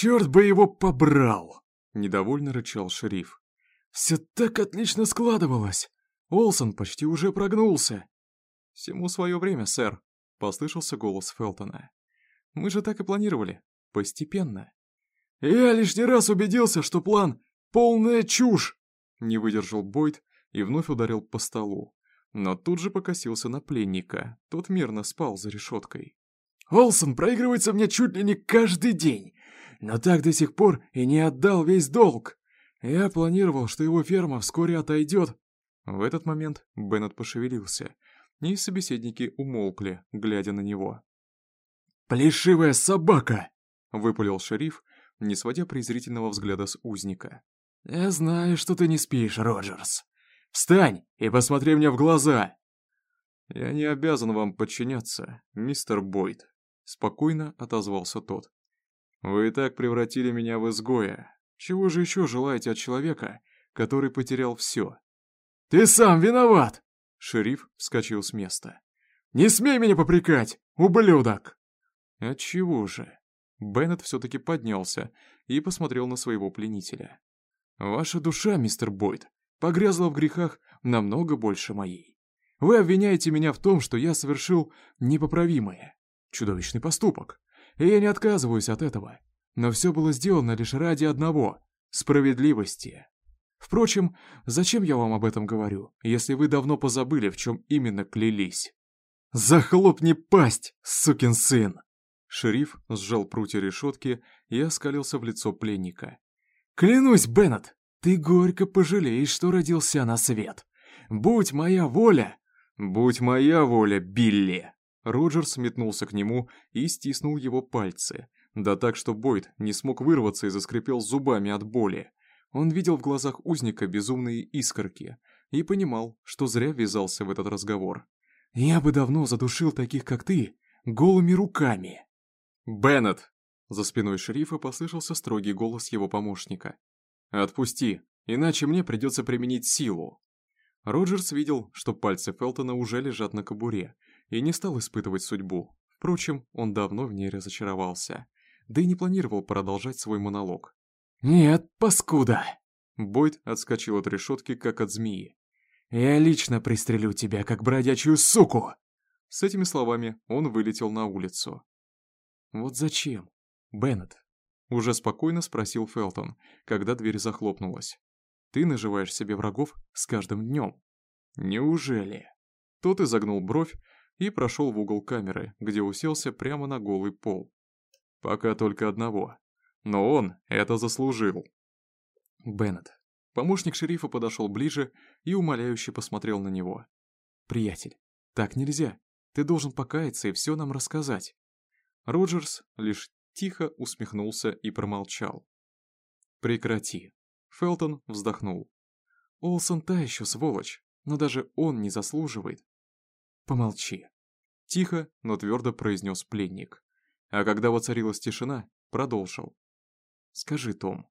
«Черт бы его побрал!» — недовольно рычал шериф. «Все так отлично складывалось! Олсон почти уже прогнулся!» «Всему свое время, сэр», — послышался голос Фелтона. «Мы же так и планировали. Постепенно». «Я лишний раз убедился, что план — полная чушь!» Не выдержал Бойд и вновь ударил по столу. Но тут же покосился на пленника. Тот мирно спал за решеткой. «Олсон проигрывается мне чуть ли не каждый день, но так до сих пор и не отдал весь долг. Я планировал, что его ферма вскоре отойдет». В этот момент Беннет пошевелился, и собеседники умолкли, глядя на него. «Плешивая собака!» — выпалил шериф, не сводя презрительного взгляда с узника. «Я знаю, что ты не спишь, Роджерс. Встань и посмотри мне в глаза!» «Я не обязан вам подчиняться, мистер Бойд», — спокойно отозвался тот. «Вы и так превратили меня в изгоя. Чего же еще желаете от человека, который потерял все?» «Ты сам виноват!» Шериф вскочил с места. «Не смей меня попрекать, ублюдок!» «Отчего же?» Беннет все-таки поднялся и посмотрел на своего пленителя. «Ваша душа, мистер Бойд, погрязла в грехах намного больше моей. Вы обвиняете меня в том, что я совершил непоправимое, чудовищный поступок, и я не отказываюсь от этого. Но все было сделано лишь ради одного — справедливости. Впрочем, зачем я вам об этом говорю, если вы давно позабыли, в чем именно клялись? «Захлопни пасть, сукин сын!» Шериф сжал прутья решетки и оскалился в лицо пленника. «Клянусь, Беннет, ты горько пожалеешь, что родился на свет. Будь моя воля!» «Будь моя воля, Билли!» Роджерс метнулся к нему и стиснул его пальцы. Да так, что Бойд не смог вырваться и заскрипел зубами от боли. Он видел в глазах узника безумные искорки и понимал, что зря ввязался в этот разговор. «Я бы давно задушил таких, как ты, голыми руками!» «Беннет!» За спиной шерифа послышался строгий голос его помощника. «Отпусти, иначе мне придется применить силу». Роджерс видел, что пальцы Фелтона уже лежат на кобуре, и не стал испытывать судьбу. Впрочем, он давно в ней разочаровался, да и не планировал продолжать свой монолог. «Нет, паскуда!» Бойд отскочил от решетки, как от змеи. «Я лично пристрелю тебя, как бродячую суку!» С этими словами он вылетел на улицу. «Вот зачем, Беннет?» Уже спокойно спросил Фелтон, когда дверь захлопнулась. «Ты наживаешь себе врагов с каждым днем». «Неужели?» Тот изогнул бровь и прошел в угол камеры, где уселся прямо на голый пол. «Пока только одного. Но он это заслужил». Беннет. Помощник шерифа подошел ближе и умоляюще посмотрел на него. «Приятель, так нельзя. Ты должен покаяться и все нам рассказать. Роджерс лишь тихо усмехнулся и промолчал. «Прекрати». Фелтон вздохнул. «Олсон та еще сволочь, но даже он не заслуживает». «Помолчи». Тихо, но твердо произнес пленник. А когда воцарилась тишина, продолжил. «Скажи, Том,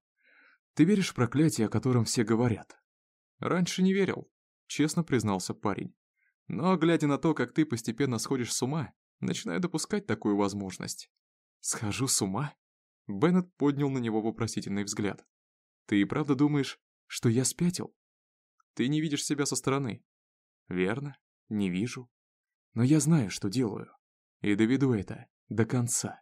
ты веришь в проклятие, о котором все говорят?» «Раньше не верил», — честно признался парень. «Но, глядя на то, как ты постепенно сходишь с ума, Начинаю допускать такую возможность. Схожу с ума? Беннет поднял на него вопросительный взгляд. Ты и правда думаешь, что я спятил? Ты не видишь себя со стороны. Верно, не вижу. Но я знаю, что делаю. И доведу это до конца.